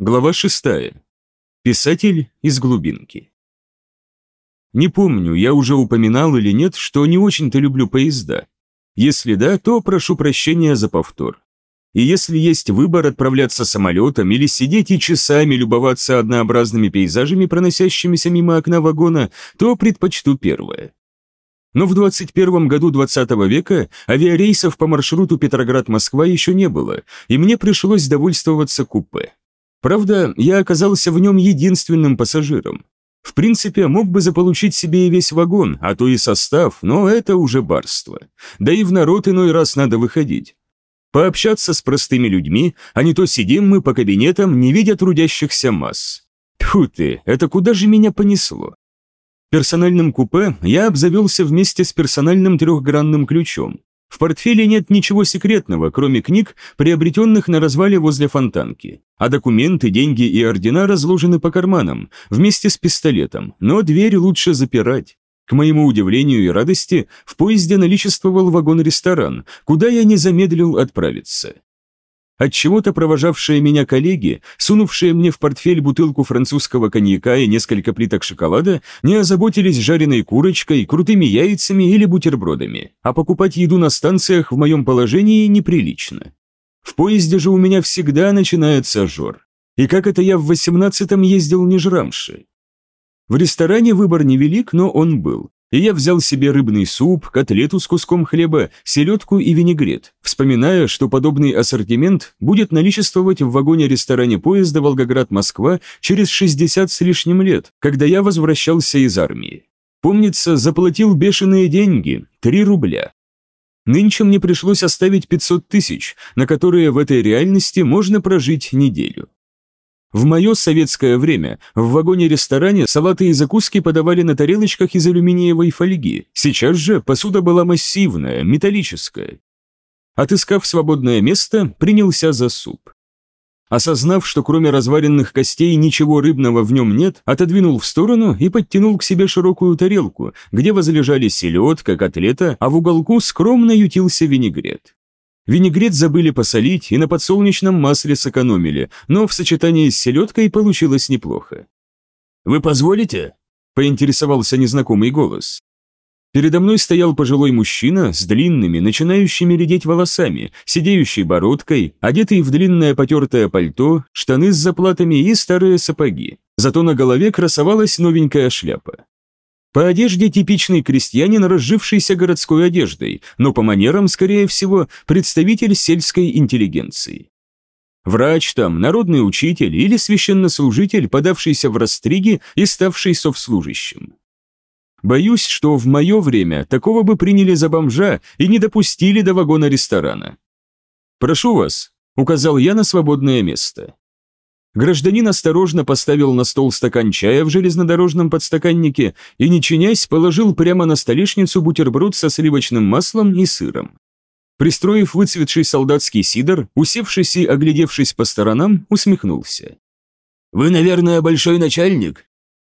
Глава 6. Писатель из глубинки. Не помню, я уже упоминал или нет, что не очень-то люблю поезда. Если да, то прошу прощения за повтор. И если есть выбор отправляться самолетом или сидеть и часами любоваться однообразными пейзажами, проносящимися мимо окна вагона, то предпочту первое. Но в 21 году 20 века авиарейсов по маршруту Петроград-Москва еще не было, и мне пришлось довольствоваться купе. Правда, я оказался в нем единственным пассажиром. В принципе, мог бы заполучить себе и весь вагон, а то и состав, но это уже барство. Да и в народ иной раз надо выходить. Пообщаться с простыми людьми, а не то сидим мы по кабинетам, не видя трудящихся масс. Тьфу ты, это куда же меня понесло? Персональным купе я обзавелся вместе с персональным трехгранным ключом. В портфеле нет ничего секретного, кроме книг, приобретенных на развале возле фонтанки. А документы, деньги и ордена разложены по карманам, вместе с пистолетом, но дверь лучше запирать. К моему удивлению и радости, в поезде наличествовал вагон-ресторан, куда я не замедлил отправиться. Отчего-то провожавшие меня коллеги, сунувшие мне в портфель бутылку французского коньяка и несколько плиток шоколада, не озаботились жареной курочкой, крутыми яйцами или бутербродами, а покупать еду на станциях в моем положении неприлично. В поезде же у меня всегда начинается жор. И как это я в восемнадцатом ездил не жрамши? В ресторане выбор невелик, но он был и я взял себе рыбный суп, котлету с куском хлеба, селедку и винегрет, вспоминая, что подобный ассортимент будет наличествовать в вагоне-ресторане поезда Волгоград-Москва через 60 с лишним лет, когда я возвращался из армии. Помнится, заплатил бешеные деньги – 3 рубля. Нынче мне пришлось оставить 500 тысяч, на которые в этой реальности можно прожить неделю. В мое советское время в вагоне-ресторане салаты и закуски подавали на тарелочках из алюминиевой фольги. Сейчас же посуда была массивная, металлическая. Отыскав свободное место, принялся за суп. Осознав, что кроме разваренных костей ничего рыбного в нем нет, отодвинул в сторону и подтянул к себе широкую тарелку, где возлежали селедка, котлета, а в уголку скромно ютился винегрет. Винегрет забыли посолить и на подсолнечном масле сэкономили, но в сочетании с селедкой получилось неплохо. «Вы позволите?» – поинтересовался незнакомый голос. Передо мной стоял пожилой мужчина с длинными, начинающими редеть волосами, сидеющей бородкой, одетый в длинное потертое пальто, штаны с заплатами и старые сапоги. Зато на голове красовалась новенькая шляпа. По одежде типичный крестьянин, разжившийся городской одеждой, но по манерам, скорее всего, представитель сельской интеллигенции. Врач там, народный учитель или священнослужитель, подавшийся в растриги и ставший совслужащим. Боюсь, что в мое время такого бы приняли за бомжа и не допустили до вагона ресторана. «Прошу вас», — указал я на свободное место. Гражданин осторожно поставил на стол стакан чая в железнодорожном подстаканнике и, не чинясь, положил прямо на столешницу бутерброд со сливочным маслом и сыром. Пристроив выцветший солдатский сидор, усевшись и оглядевшись по сторонам, усмехнулся. «Вы, наверное, большой начальник?»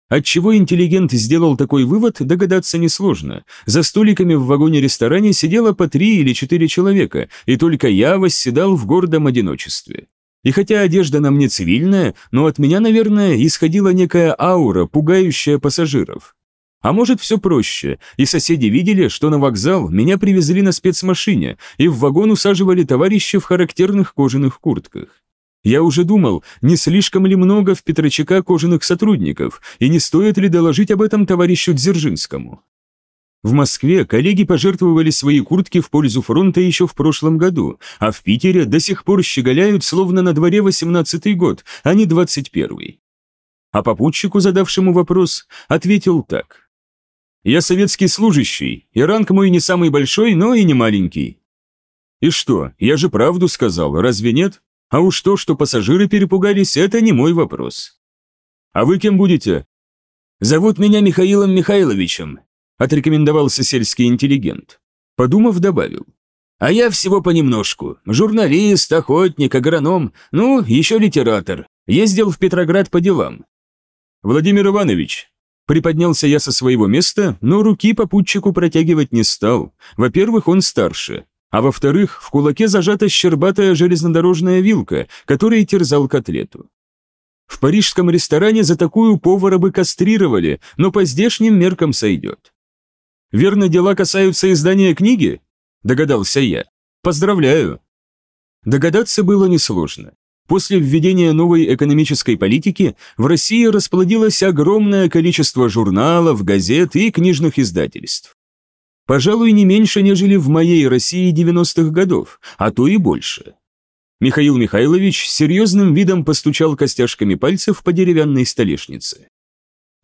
Отчего интеллигент сделал такой вывод, догадаться несложно. За столиками в вагоне-ресторане сидело по три или четыре человека, и только я восседал в гордом одиночестве. И хотя одежда на мне цивильная, но от меня, наверное, исходила некая аура, пугающая пассажиров. А может, все проще, и соседи видели, что на вокзал меня привезли на спецмашине, и в вагон усаживали товарищи в характерных кожаных куртках. Я уже думал, не слишком ли много в Петрочака кожаных сотрудников, и не стоит ли доложить об этом товарищу Дзержинскому. В Москве коллеги пожертвовали свои куртки в пользу фронта еще в прошлом году, а в Питере до сих пор щеголяют, словно на дворе 18-й год, а не 21-й. А попутчику, задавшему вопрос, ответил так. «Я советский служащий, и ранг мой не самый большой, но и не маленький». «И что, я же правду сказал, разве нет? А уж то, что пассажиры перепугались, это не мой вопрос». «А вы кем будете?» «Зовут меня Михаилом Михайловичем, отрекомендовался сельский интеллигент. Подумав, добавил. А я всего понемножку. Журналист, охотник, агроном, ну, еще литератор. Ездил в Петроград по делам. Владимир Иванович, приподнялся я со своего места, но руки попутчику протягивать не стал. Во-первых, он старше. А во-вторых, в кулаке зажата щербатая железнодорожная вилка, которой терзал котлету. В парижском ресторане за такую повара бы кастрировали, но по здешним меркам сойдет. «Верно, дела касаются издания книги?» – догадался я. «Поздравляю!» Догадаться было несложно. После введения новой экономической политики в России расплодилось огромное количество журналов, газет и книжных издательств. Пожалуй, не меньше, нежели в моей России 90-х годов, а то и больше. Михаил Михайлович серьезным видом постучал костяшками пальцев по деревянной столешнице.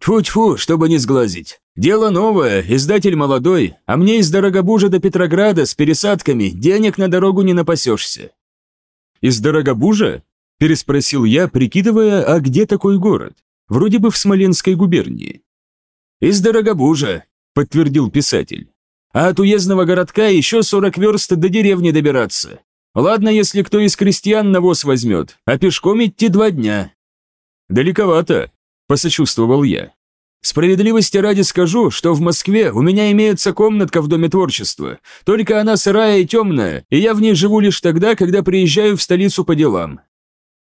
«Тьфу-тьфу, чтобы не сглазить. Дело новое, издатель молодой, а мне из Дорогобужа до Петрограда с пересадками денег на дорогу не напасешься». «Из Дорогобужа?» – переспросил я, прикидывая, а где такой город? Вроде бы в Смоленской губернии. «Из Дорогобужа», – подтвердил писатель. «А от уездного городка еще 40 верст до деревни добираться. Ладно, если кто из крестьян навоз возьмет, а пешком идти два дня. Далековато, посочувствовал я. Справедливости ради скажу, что в Москве у меня имеется комнатка в Доме творчества, только она сырая и темная, и я в ней живу лишь тогда, когда приезжаю в столицу по делам.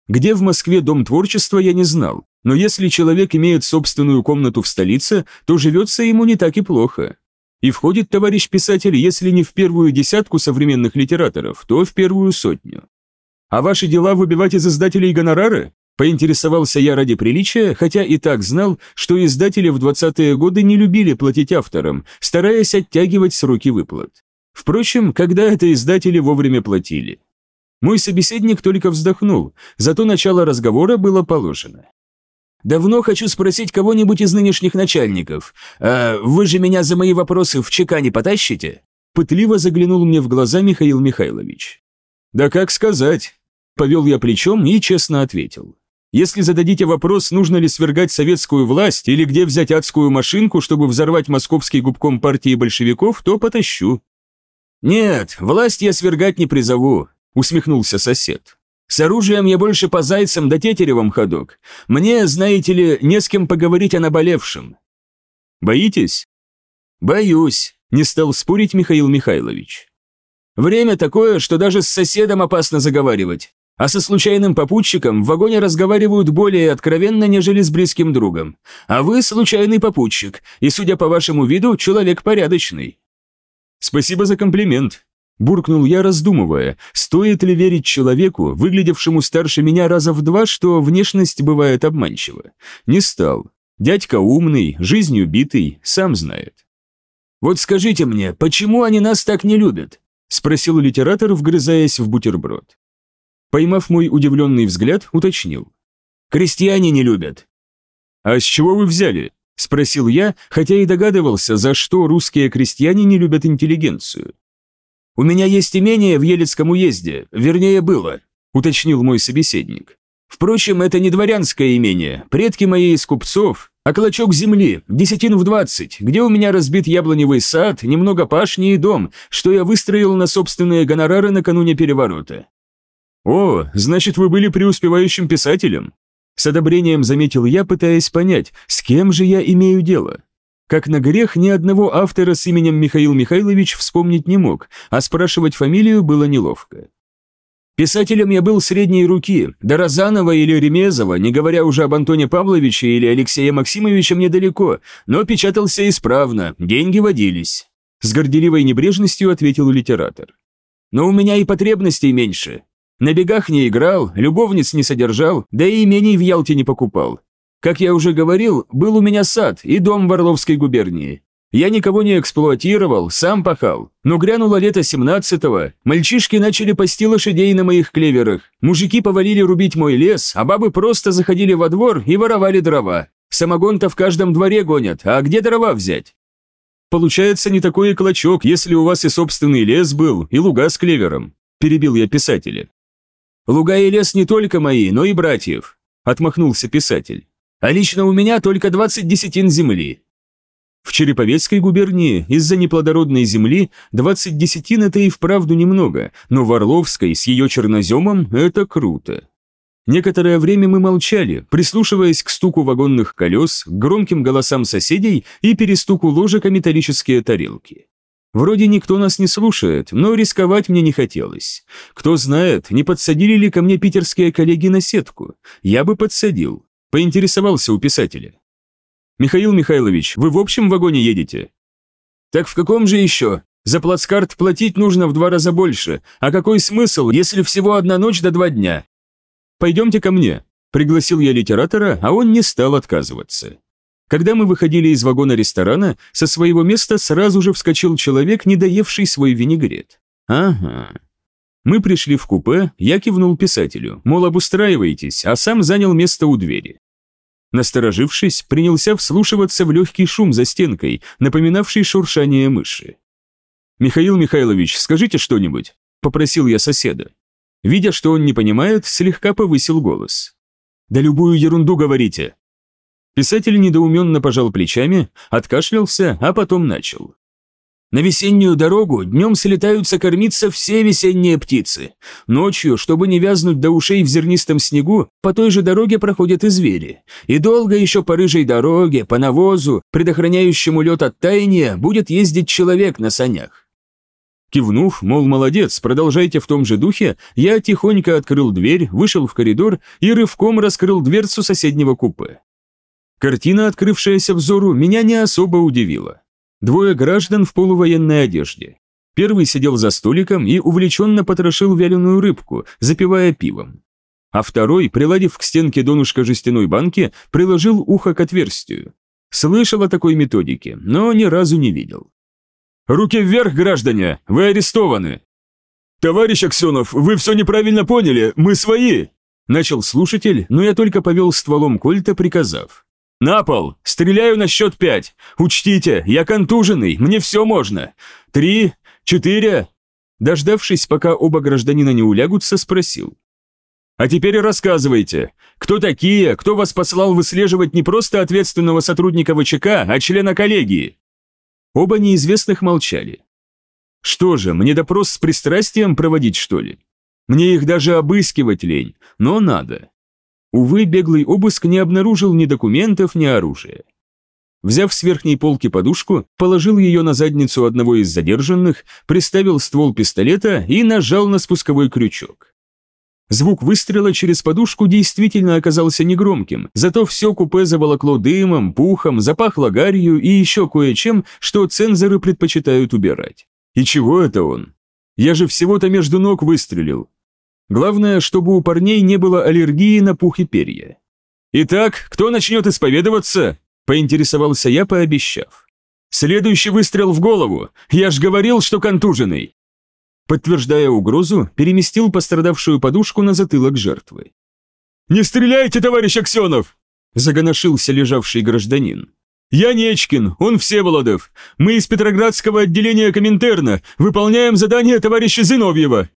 Где в Москве Дом творчества, я не знал, но если человек имеет собственную комнату в столице, то живется ему не так и плохо. И входит товарищ писатель, если не в первую десятку современных литераторов, то в первую сотню. А ваши дела выбивать из издателей гонорары? Поинтересовался я ради приличия, хотя и так знал, что издатели в 20-е годы не любили платить авторам, стараясь оттягивать сроки выплат. Впрочем, когда это издатели вовремя платили. Мой собеседник только вздохнул, зато начало разговора было положено. Давно хочу спросить кого-нибудь из нынешних начальников. А вы же меня за мои вопросы в ЧК не потащите?» Пытливо заглянул мне в глаза Михаил Михайлович. «Да как сказать?» Повел я плечом и честно ответил. «Если зададите вопрос, нужно ли свергать советскую власть или где взять адскую машинку, чтобы взорвать московский губком партии большевиков, то потащу». «Нет, власть я свергать не призову», усмехнулся сосед. С оружием я больше по зайцам да тетеревам ходок. Мне, знаете ли, не с кем поговорить о наболевшем». «Боитесь?» «Боюсь», — не стал спорить Михаил Михайлович. «Время такое, что даже с соседом опасно заговаривать, а со случайным попутчиком в вагоне разговаривают более откровенно, нежели с близким другом. А вы случайный попутчик, и, судя по вашему виду, человек порядочный». «Спасибо за комплимент», Буркнул я, раздумывая, стоит ли верить человеку, выглядевшему старше меня раза в два, что внешность бывает обманчива. Не стал. Дядька умный, жизнью битый, сам знает. «Вот скажите мне, почему они нас так не любят?» спросил литератор, вгрызаясь в бутерброд. Поймав мой удивленный взгляд, уточнил. «Крестьяне не любят». «А с чего вы взяли?» спросил я, хотя и догадывался, за что русские крестьяне не любят интеллигенцию. «У меня есть имение в Елецком уезде, вернее было», – уточнил мой собеседник. «Впрочем, это не дворянское имение, предки мои из купцов, а клочок земли, десятин в двадцать, где у меня разбит яблоневый сад, немного пашни и дом, что я выстроил на собственные гонорары накануне переворота». «О, значит, вы были преуспевающим писателем?» С одобрением заметил я, пытаясь понять, с кем же я имею дело. Как на грех, ни одного автора с именем Михаил Михайлович вспомнить не мог, а спрашивать фамилию было неловко. Писателем я был средней руки, до Розанова или Ремезова, не говоря уже об Антоне Павловиче или Алексее Максимовиче мне далеко, но печатался исправно, деньги водились. С горделивой небрежностью ответил литератор. Но у меня и потребностей меньше. На бегах не играл, любовниц не содержал, да и имений в Ялте не покупал. Как я уже говорил, был у меня сад и дом в Орловской губернии. Я никого не эксплуатировал, сам пахал. Но грянуло лето семнадцатого, мальчишки начали пасти лошадей на моих клеверах, мужики повалили рубить мой лес, а бабы просто заходили во двор и воровали дрова. Самогон-то в каждом дворе гонят, а где дрова взять? Получается не такой и клочок, если у вас и собственный лес был, и луга с клевером, перебил я писателя. Луга и лес не только мои, но и братьев, отмахнулся писатель а лично у меня только 20 десятин земли. В Череповецкой губернии из-за неплодородной земли 20 десятин это и вправду немного, но в Орловской с ее черноземом это круто. Некоторое время мы молчали, прислушиваясь к стуку вагонных колес, к громким голосам соседей и перестуку ложек о металлические тарелки. Вроде никто нас не слушает, но рисковать мне не хотелось. Кто знает, не подсадили ли ко мне питерские коллеги на сетку. Я бы подсадил. Поинтересовался у писателя. «Михаил Михайлович, вы в общем вагоне едете?» «Так в каком же еще? За плацкарт платить нужно в два раза больше. А какой смысл, если всего одна ночь до два дня?» «Пойдемте ко мне», – пригласил я литератора, а он не стал отказываться. Когда мы выходили из вагона ресторана, со своего места сразу же вскочил человек, не доевший свой винегрет. Ага. Мы пришли в купе, я кивнул писателю, мол, обустраивайтесь, а сам занял место у двери. Насторожившись, принялся вслушиваться в легкий шум за стенкой, напоминавший шуршание мыши. «Михаил Михайлович, скажите что-нибудь», – попросил я соседа. Видя, что он не понимает, слегка повысил голос. «Да любую ерунду говорите», Писатель недоуменно пожал плечами, откашлялся, а потом начал. На весеннюю дорогу днем слетаются кормиться все весенние птицы. Ночью, чтобы не вязнуть до ушей в зернистом снегу, по той же дороге проходят и звери. И долго еще по рыжей дороге, по навозу, предохраняющему лед от таяния, будет ездить человек на санях. Кивнув, мол, молодец, продолжайте в том же духе, я тихонько открыл дверь, вышел в коридор и рывком раскрыл дверцу соседнего купе. Картина, открывшаяся взору, меня не особо удивила. Двое граждан в полувоенной одежде. Первый сидел за столиком и увлеченно потрошил вяленую рыбку, запивая пивом. А второй, приладив к стенке донышко жестяной банки, приложил ухо к отверстию. Слышал о такой методике, но ни разу не видел. «Руки вверх, граждане! Вы арестованы!» «Товарищ Аксенов, вы все неправильно поняли, мы свои!» Начал слушатель, но я только повел стволом кольта, приказав. «На пол! Стреляю на счет пять! Учтите, я контуженный, мне все можно! Три, четыре...» Дождавшись, пока оба гражданина не улягутся, спросил. «А теперь рассказывайте, кто такие, кто вас послал выслеживать не просто ответственного сотрудника ВЧК, а члена коллегии?» Оба неизвестных молчали. «Что же, мне допрос с пристрастием проводить, что ли? Мне их даже обыскивать лень, но надо. Увы, беглый обыск не обнаружил ни документов, ни оружия. Взяв с верхней полки подушку, положил ее на задницу одного из задержанных, приставил ствол пистолета и нажал на спусковой крючок. Звук выстрела через подушку действительно оказался негромким, зато все купе заволокло дымом, пухом, запахло гарью и еще кое-чем, что цензоры предпочитают убирать. И чего это он? Я же всего-то между ног выстрелил, Главное, чтобы у парней не было аллергии на пух и перья. «Итак, кто начнет исповедоваться?» – поинтересовался я, пообещав. «Следующий выстрел в голову! Я ж говорил, что контуженный!» Подтверждая угрозу, переместил пострадавшую подушку на затылок жертвы. «Не стреляйте, товарищ Аксенов!» – загоношился лежавший гражданин. «Я Нечкин, он Всеволодов. Мы из Петроградского отделения Коминтерна выполняем задание товарища Зиновьева.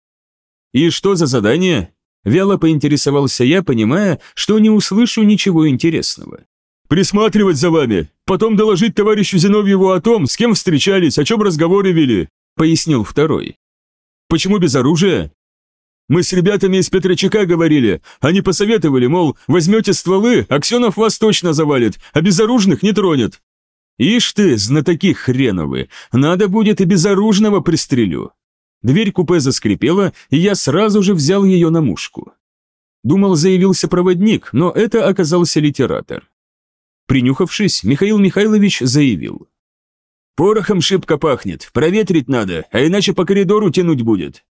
«И что за задание?» Вяло поинтересовался я, понимая, что не услышу ничего интересного. «Присматривать за вами, потом доложить товарищу Зиновьеву о том, с кем встречались, о чем разговоры вели», пояснил второй. «Почему без оружия?» «Мы с ребятами из Петрочака говорили, они посоветовали, мол, возьмете стволы, Аксенов вас точно завалит, а безоружных не тронет». «Ишь ты, знатоки хреновы, надо будет и безоружного пристрелю». Дверь купе заскрипела, и я сразу же взял ее на мушку. Думал, заявился проводник, но это оказался литератор. Принюхавшись, Михаил Михайлович заявил. «Порохом шибко пахнет, проветрить надо, а иначе по коридору тянуть будет».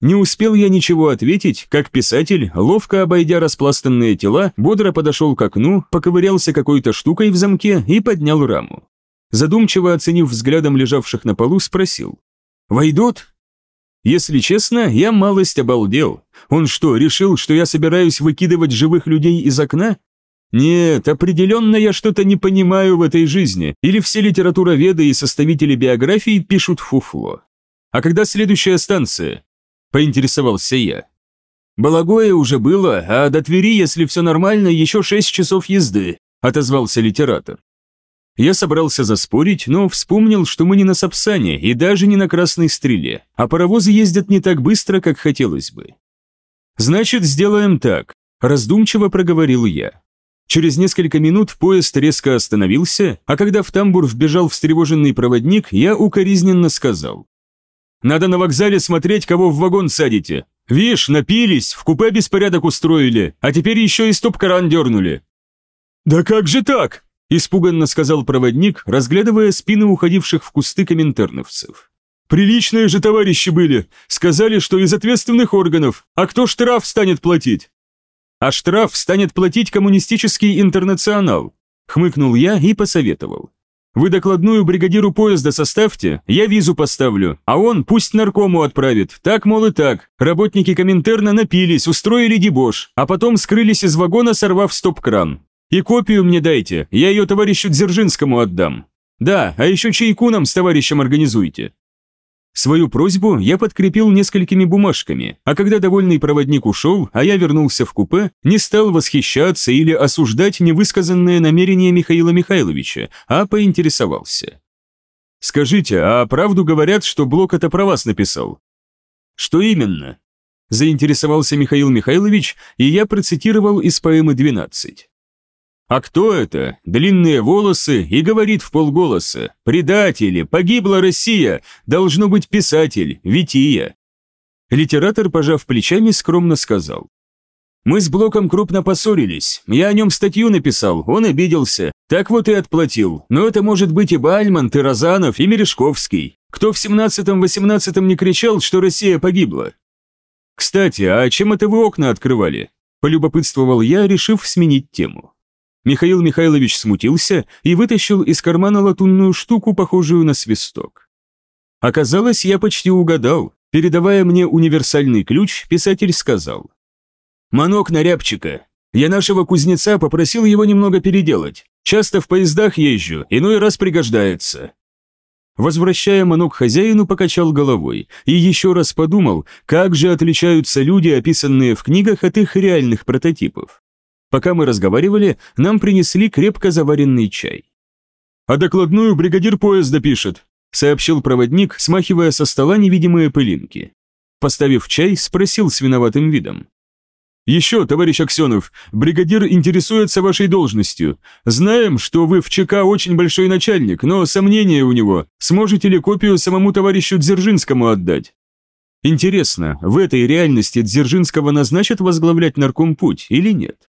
Не успел я ничего ответить, как писатель, ловко обойдя распластанные тела, бодро подошел к окну, поковырялся какой-то штукой в замке и поднял раму. Задумчиво оценив взглядом лежавших на полу, спросил. «Войдут?» Если честно, я малость обалдел. Он что, решил, что я собираюсь выкидывать живых людей из окна? Нет, определенно я что-то не понимаю в этой жизни, или все литературоведы и составители биографий пишут фуфло. А когда следующая станция? Поинтересовался я. Балагое уже было, а до Твери, если все нормально, еще шесть часов езды, отозвался литератор. Я собрался заспорить, но вспомнил, что мы не на Сапсане и даже не на Красной Стреле, а паровозы ездят не так быстро, как хотелось бы. «Значит, сделаем так», – раздумчиво проговорил я. Через несколько минут поезд резко остановился, а когда в тамбур вбежал встревоженный проводник, я укоризненно сказал. «Надо на вокзале смотреть, кого в вагон садите. Вишь, напились, в купе беспорядок устроили, а теперь еще и стоп-кран дернули». «Да как же так?» – испуганно сказал проводник, разглядывая спины уходивших в кусты коминтерновцев. «Приличные же товарищи были, сказали, что из ответственных органов, а кто штраф станет платить?» а штраф станет платить коммунистический интернационал», хмыкнул я и посоветовал. «Вы докладную бригадиру поезда составьте, я визу поставлю, а он пусть наркому отправит, так, мол, и так. Работники Коминтерна напились, устроили дебош, а потом скрылись из вагона, сорвав стоп-кран. И копию мне дайте, я ее товарищу Дзержинскому отдам. Да, а еще чайку нам с товарищем организуйте. Свою просьбу я подкрепил несколькими бумажками, а когда довольный проводник ушел, а я вернулся в купе, не стал восхищаться или осуждать невысказанные намерения Михаила Михайловича, а поинтересовался. «Скажите, а правду говорят, что Блок это про вас написал?» «Что именно?» Заинтересовался Михаил Михайлович, и я процитировал из поэмы «12». А кто это? Длинные волосы и говорит в полголоса. «Предатели! Погибла Россия! Должно быть писатель, Вития!» Литератор, пожав плечами, скромно сказал. «Мы с Блоком крупно поссорились. Я о нем статью написал, он обиделся. Так вот и отплатил. Но это может быть и Бальмонт, и Розанов, и Мережковский. Кто в 17-18 не кричал, что Россия погибла?» «Кстати, а чем это вы окна открывали?» Полюбопытствовал я, решив сменить тему. Михаил Михайлович смутился и вытащил из кармана латунную штуку, похожую на свисток. Оказалось, я почти угадал. Передавая мне универсальный ключ, писатель сказал. «Манок на рябчика. Я нашего кузнеца попросил его немного переделать. Часто в поездах езжу, иной раз пригождается». Возвращая манок хозяину, покачал головой и еще раз подумал, как же отличаются люди, описанные в книгах от их реальных прототипов. Пока мы разговаривали, нам принесли крепко заваренный чай. «А докладную бригадир поезда пишет», сообщил проводник, смахивая со стола невидимые пылинки. Поставив чай, спросил с виноватым видом. «Еще, товарищ Аксенов, бригадир интересуется вашей должностью. Знаем, что вы в ЧК очень большой начальник, но сомнения у него, сможете ли копию самому товарищу Дзержинскому отдать?» Интересно, в этой реальности Дзержинского назначат возглавлять наркомпуть или нет?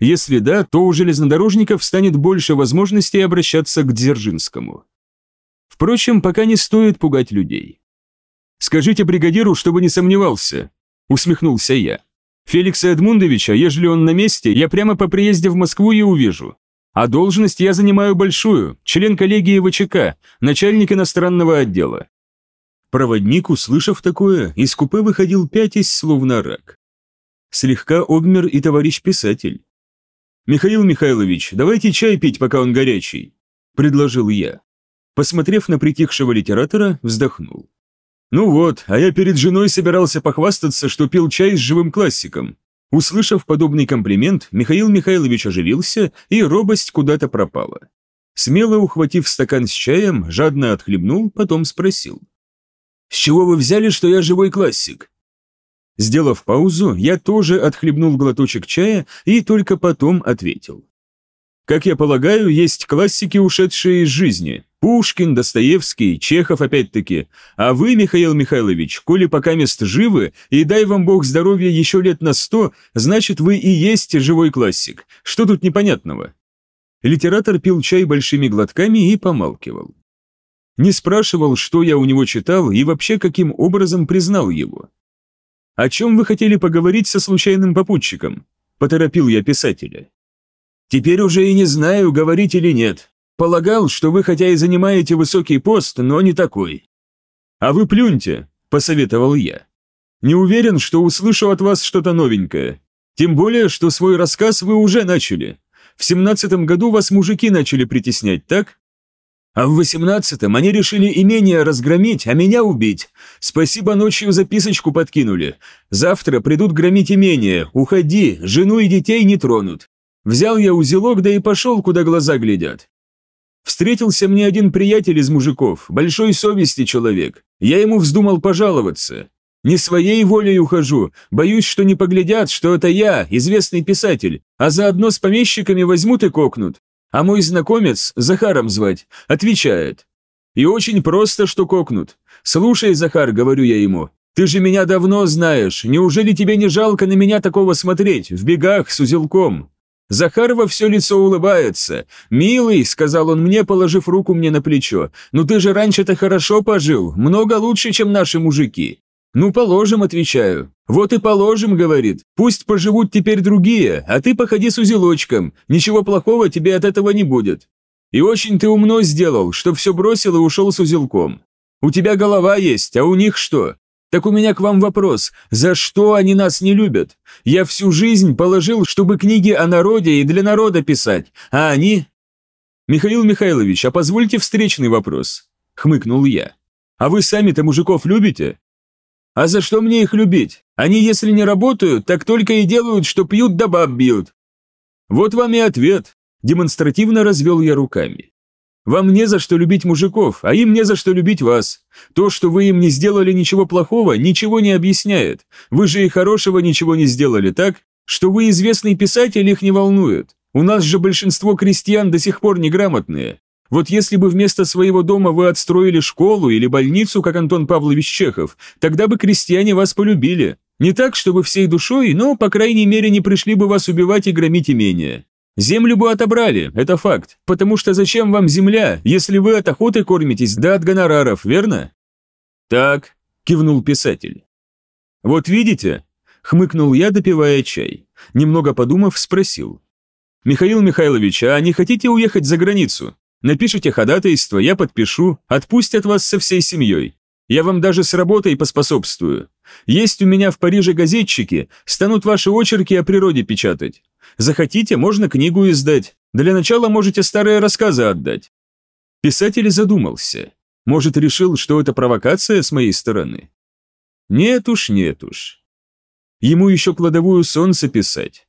Если да, то у железнодорожников станет больше возможностей обращаться к Дзержинскому. Впрочем, пока не стоит пугать людей. «Скажите бригадиру, чтобы не сомневался», — усмехнулся я. «Феликса Эдмундовича, ежели он на месте, я прямо по приезде в Москву и увижу. А должность я занимаю большую, член коллегии ВЧК, начальник иностранного отдела». Проводник, услышав такое, из купе выходил пятясь, словно рак. Слегка обмер и товарищ писатель. «Михаил Михайлович, давайте чай пить, пока он горячий», – предложил я. Посмотрев на притихшего литератора, вздохнул. «Ну вот, а я перед женой собирался похвастаться, что пил чай с живым классиком». Услышав подобный комплимент, Михаил Михайлович оживился, и робость куда-то пропала. Смело ухватив стакан с чаем, жадно отхлебнул, потом спросил. «С чего вы взяли, что я живой классик?» Сделав паузу, я тоже отхлебнул глоточек чая и только потом ответил. Как я полагаю, есть классики, ушедшие из жизни. Пушкин, Достоевский, Чехов опять-таки. А вы, Михаил Михайлович, коли пока мест живы, и дай вам Бог здоровья еще лет на сто, значит, вы и есть живой классик. Что тут непонятного? Литератор пил чай большими глотками и помалкивал. Не спрашивал, что я у него читал и вообще каким образом признал его. «О чем вы хотели поговорить со случайным попутчиком?» – поторопил я писателя. «Теперь уже и не знаю, говорить или нет. Полагал, что вы хотя и занимаете высокий пост, но не такой». «А вы плюньте», – посоветовал я. «Не уверен, что услышу от вас что-то новенькое. Тем более, что свой рассказ вы уже начали. В семнадцатом году вас мужики начали притеснять, так? А в восемнадцатом они решили имение разгромить, а меня убить. Спасибо, ночью записочку подкинули. Завтра придут громить имение. Уходи, жену и детей не тронут. Взял я узелок, да и пошел, куда глаза глядят. Встретился мне один приятель из мужиков, большой совести человек. Я ему вздумал пожаловаться. Не своей волей ухожу, боюсь, что не поглядят, что это я, известный писатель, а заодно с помещиками возьмут и кокнут. А мой знакомец, Захаром звать, отвечает. И очень просто, что кокнут. Слушай, Захар, говорю я ему, ты же меня давно знаешь, неужели тебе не жалко на меня такого смотреть, в бегах с узелком? Захар во все лицо улыбается. «Милый», — сказал он мне, положив руку мне на плечо, «ну ты же раньше-то хорошо пожил, много лучше, чем наши мужики. «Ну, положим», — отвечаю. «Вот и положим», — говорит. «Пусть поживут теперь другие, а ты походи с узелочком. Ничего плохого тебе от этого не будет. И очень ты умно сделал, что все бросил и ушел с узелком. У тебя голова есть, а у них что? Так у меня к вам вопрос. За что они нас не любят? Я всю жизнь положил, чтобы книги о народе и для народа писать, а они...» «Михаил Михайлович, а позвольте встречный вопрос», — хмыкнул я. «А вы сами-то мужиков любите?» А за что мне их любить? Они, если не работают, так только и делают, что пьют да баб бьют. Вот вам и ответ. Демонстративно развел я руками. Вам не за что любить мужиков, а им не за что любить вас. То, что вы им не сделали ничего плохого, ничего не объясняет. Вы же и хорошего ничего не сделали, так? Что вы известный писатель, их не волнует. У нас же большинство крестьян до сих пор неграмотные. Вот если бы вместо своего дома вы отстроили школу или больницу, как Антон Павлович Чехов, тогда бы крестьяне вас полюбили. Не так, чтобы всей душой, но, по крайней мере, не пришли бы вас убивать и громить имение. Землю бы отобрали, это факт, потому что зачем вам земля, если вы от охоты кормитесь, да от гонораров, верно? Так, кивнул писатель. Вот видите, хмыкнул я, допивая чай. Немного подумав, спросил. «Михаил Михайлович, а не хотите уехать за границу? Напишите ходатайство, я подпишу, отпустят вас со всей семьей. Я вам даже с работой поспособствую. Есть у меня в Париже газетчики, станут ваши очерки о природе печатать. Захотите, можно книгу издать. Для начала можете старые рассказы отдать». Писатель задумался. Может, решил, что это провокация с моей стороны? Нет уж, нет уж. Ему еще кладовую солнце писать.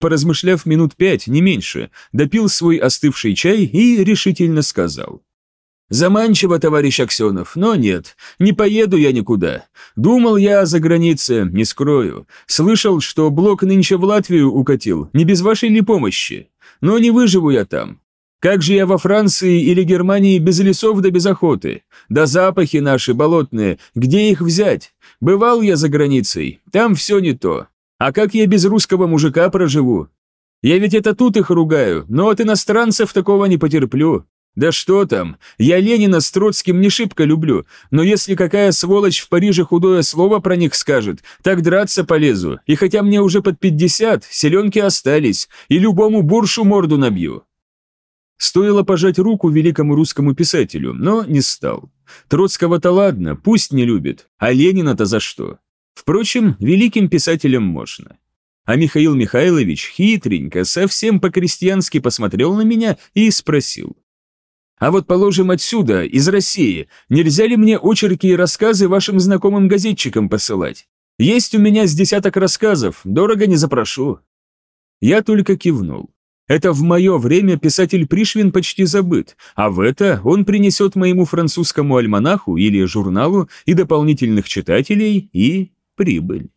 Поразмышляв минут пять, не меньше, допил свой остывший чай и решительно сказал. «Заманчиво, товарищ Аксенов, но нет, не поеду я никуда. Думал я за границей, не скрою. Слышал, что блок нынче в Латвию укатил, не без вашей ли помощи. Но не выживу я там. Как же я во Франции или Германии без лесов да без охоты? Да запахи наши болотные, где их взять? Бывал я за границей, там все не то. А как я без русского мужика проживу? Я ведь это тут их ругаю, но от иностранцев такого не потерплю. Да что там, я Ленина с Троцким не шибко люблю, но если какая сволочь в Париже худое слово про них скажет, так драться полезу, и хотя мне уже под пятьдесят, селенки остались, и любому буршу морду набью. Стоило пожать руку великому русскому писателю, но не стал. Троцкого-то ладно, пусть не любит, а Ленина-то за что? Впрочем, великим писателям можно. А Михаил Михайлович хитренько, совсем по-крестьянски посмотрел на меня и спросил. «А вот положим отсюда, из России, нельзя ли мне очерки и рассказы вашим знакомым газетчикам посылать? Есть у меня с десяток рассказов, дорого не запрошу». Я только кивнул. Это в мое время писатель Пришвин почти забыт, а в это он принесет моему французскому альманаху или журналу и дополнительных читателей, и прибыль.